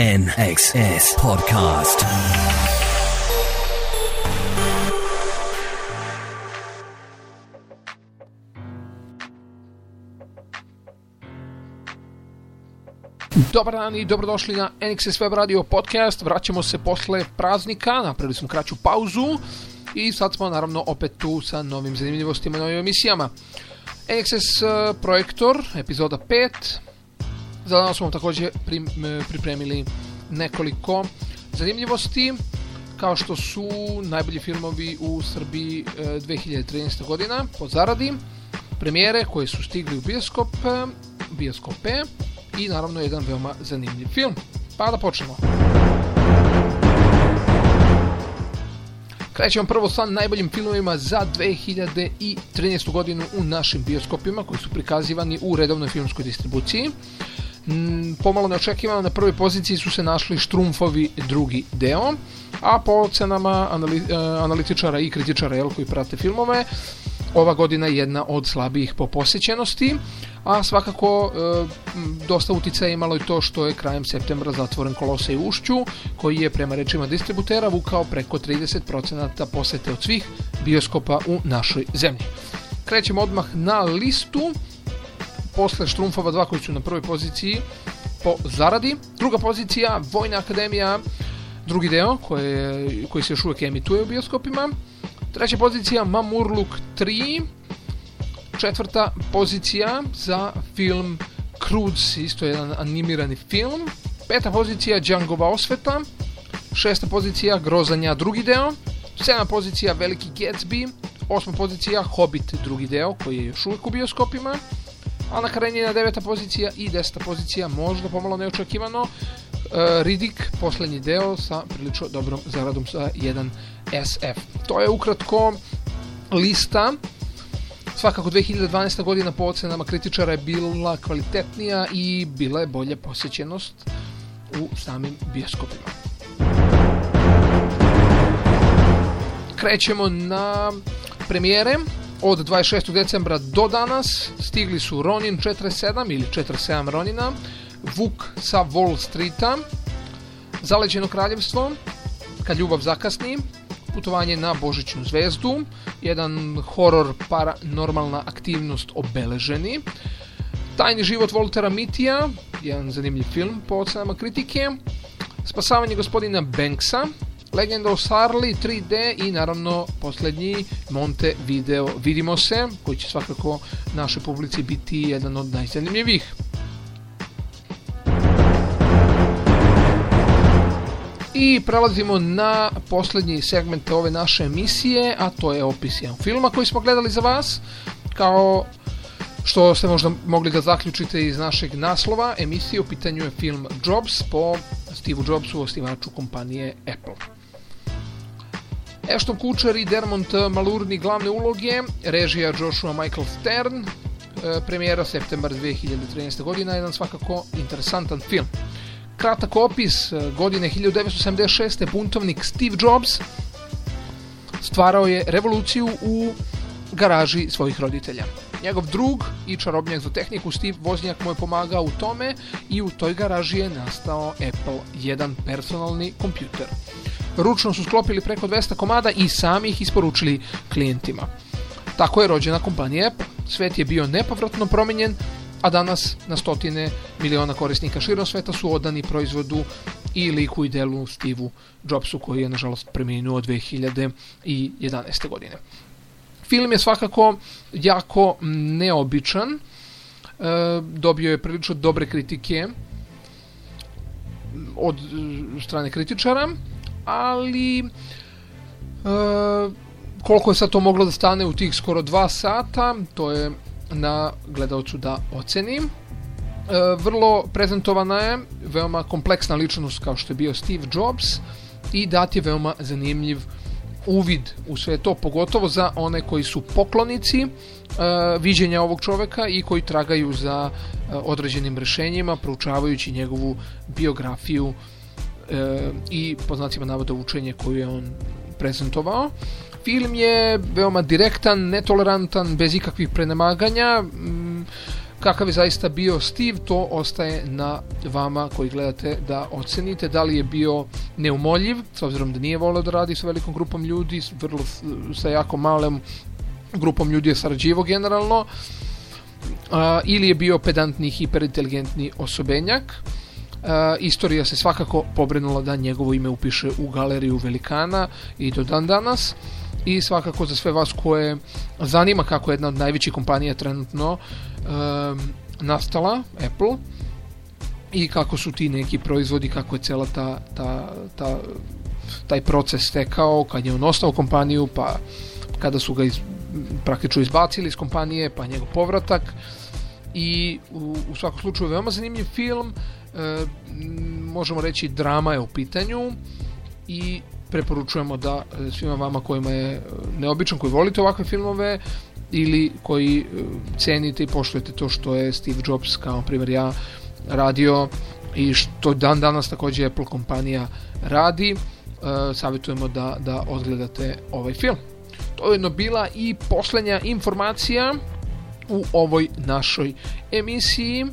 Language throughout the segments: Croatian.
NXS Podcast. Dobar dan i dobrodošli na NXS Web Radio Podcast. Vraćamo se posle praznika, napravili smo kraću pauzu i sad smo naravno opet tu sa novim zanimljivostima i novim emisijama. NXS uh, Projektor, epizoda 5. Za danas smo također e, pripremili nekoliko zanimljivosti kao što su najbolji filmovi u Srbiji e, 2013. godina po zaradi, premijere koje su stigli u bioskop, bioskope i naravno jedan veoma zanimljiv film. Pa da počnemo. Krećemo prvo sa najboljim filmovima za 2013. godinu u našim bioskopima koji su prikazivani u redovnoj filmskoj distribuciji. Mm, pomalo neočekivano na prvoj poziciji su se našli Štrumfovi drugi deo, a po ocenama anali, e, analitičara i kritičara jel, koji prate filmove, ova godina je jedna od slabijih po posjećenosti, a svakako e, dosta uticaja imalo je to što je krajem septembra zatvoren Kolosej u Ušću, koji je prema rečima distributera vukao preko 30% posete od svih bioskopa u našoj zemlji. Krećemo odmah na listu, posle Štrumfova 2 koji su na prvoj poziciji po zaradi. Druga pozicija, Vojna akademija, drugi deo koje, koji se još uvijek emituje u bioskopima. Treća pozicija, Mamurluk 3. Četvrta pozicija za film Croods, isto jedan animirani film. Peta pozicija, Djangova osveta. Šesta pozicija, Grozanja drugi deo. Sedma pozicija, Veliki Gatsby. Osma pozicija, Hobbit drugi deo, koji je još uvijek u bioskopima. A na Karenjina deveta pozicija i deseta pozicija, možda pomalo neočekivano, uh, Ridik, posljednji deo sa prilično dobrom zaradom sa 1 SF. To je ukratko lista Svakako 2012. godina po ocenama kritičara je bila kvalitetnija i bila je bolja posjećenost u samim bioskopima. Krećemo na premijere od 26. decembra do danas stigli su Ronin 47 ili 47 Ronina, Vuk sa Wall Streeta, Zaleđeno kraljevstvo, Kad ljubav zakasni, Putovanje na Božićnu zvezdu, jedan horor paranormalna aktivnost obeleženi, Tajni život Voltera Mitija, jedan zanimljiv film po ocenama kritike, Spasavanje gospodina Banksa, Legenda o Sarli 3D i naravno posljednji Monte Video Vidimo se, koji će svakako našoj publici biti jedan od najzanimljivijih. I prelazimo na posljednji segment ove naše emisije, a to je opis jedan filma koji smo gledali za vas. Kao što ste možda mogli da zaključite iz našeg naslova, emisije u pitanju je film Jobs po Steve Jobsu, osnivaču kompanije Apple. Ashton Kutcher i Dermont Malurni glavne uloge, režija Joshua Michael Stern, premijera septembar 2013. godina, jedan svakako interesantan film. Kratak opis, godine 1976. buntovnik Steve Jobs stvarao je revoluciju u garaži svojih roditelja. Njegov drug i čarobnjak za tehniku Steve Voznjak mu je pomagao u tome i u toj garaži je nastao Apple, jedan personalni kompjuter. Ručno su sklopili preko 200 komada i sami ih isporučili klijentima. Tako je rođena kompanija Apple. Svet je bio nepovratno promijenjen, a danas na stotine miliona korisnika širom sveta su odani proizvodu i liku i delu Steve Jobsu koji je nažalost preminuo 2011. godine. Film je svakako jako neobičan, dobio je prilično dobre kritike od strane kritičara, ali e, koliko je sad to moglo da stane u tih skoro dva sata, to je na gledalcu da oceni. E, vrlo prezentovana je, veoma kompleksna ličnost kao što je bio Steve Jobs i dat je veoma zanimljiv uvid u sve to, pogotovo za one koji su poklonici e, viđenja ovog čoveka i koji tragaju za određenim rešenjima, proučavajući njegovu biografiju i po znacima navoda učenje koju je on prezentovao. Film je veoma direktan, netolerantan, bez ikakvih prenemaganja, kakav je zaista bio Steve, to ostaje na vama koji gledate da ocenite da li je bio neumoljiv, s obzirom da nije volio da radi sa velikom grupom ljudi, vrlo, sa jako malem grupom ljudi je sarađivo generalno, ili je bio pedantni, hiperinteligentni osobenjak. A, istorija se svakako pobrinula da njegovo ime upiše u galeriju velikana i do dan danas. I svakako za sve vas koje zanima kako je jedna od najvećih kompanija trenutno um, nastala, Apple, i kako su ti neki proizvodi, kako je cela ta, ta, ta taj proces tekao, kad je on ostao kompaniju, pa kada su ga iz, praktično izbacili iz kompanije, pa njegov povratak. I u, u svakom slučaju veoma zanimljiv film, e, možemo reći drama je u pitanju i preporučujemo da e, svima vama kojima je e, neobičan, koji volite ovakve filmove ili koji e, cenite i poštujete to što je Steve Jobs kao primjer ja radio i što dan danas takođe Apple kompanija radi savjetujemo da, da odgledate ovaj film. To je jedno bila i poslednja informacija u ovoj našoj emisiji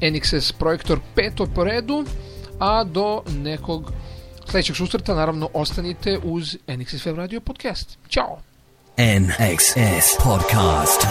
NXS projektor peto po redu a do nekog sledećeg susreta naravno ostanite uz NXS Web Radio podcast. Ćao! NXS Podcast.